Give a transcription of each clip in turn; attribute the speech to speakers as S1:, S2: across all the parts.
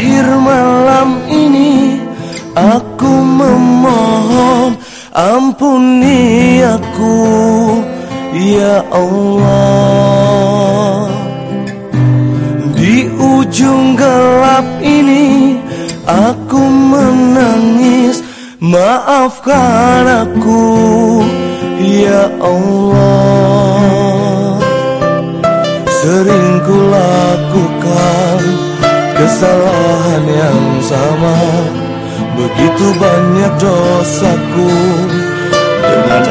S1: akhir malam ini Aku memohon ampuni aku Ya Allah. Di ujung gelap ini Aku menangis Maafkan aku Ya Allah. Sering ku lakukan Kesalahan yang sama. Begitu banyak dosaku Dengan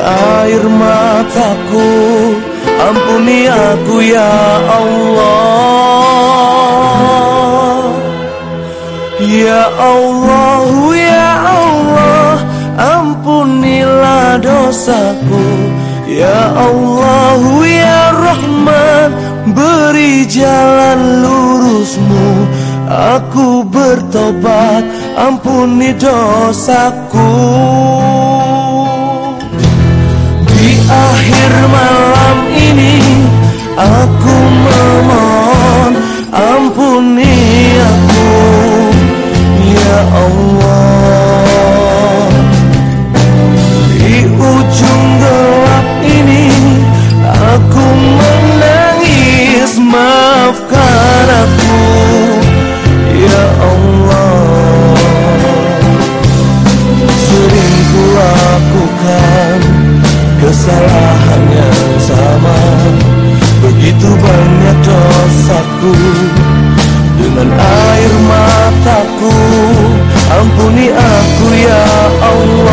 S1: air mataku Ampuni aku ya Allah. Ya Allah, ya Allah Ampunilah dosaku. Ya Allah, ya Rahman Beri jalan lurusmu Aku bertobat Ampuni dosaku. Di akhir malam ini Aku dosaku Dengan air mataku Ampuni aku ya Allah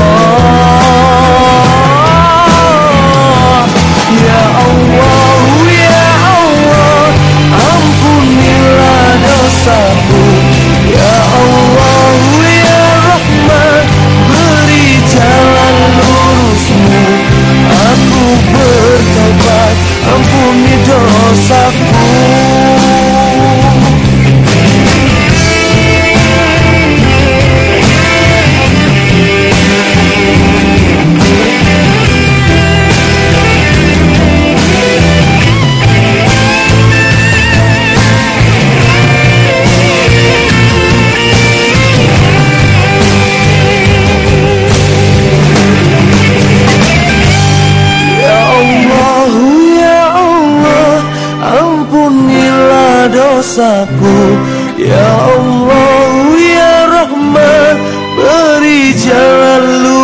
S1: dosaku Ya Allah ya Rahman Beri jalan lu.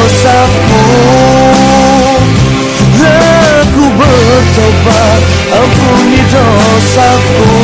S1: dosaku. Aku bertobat ampuni dosaku.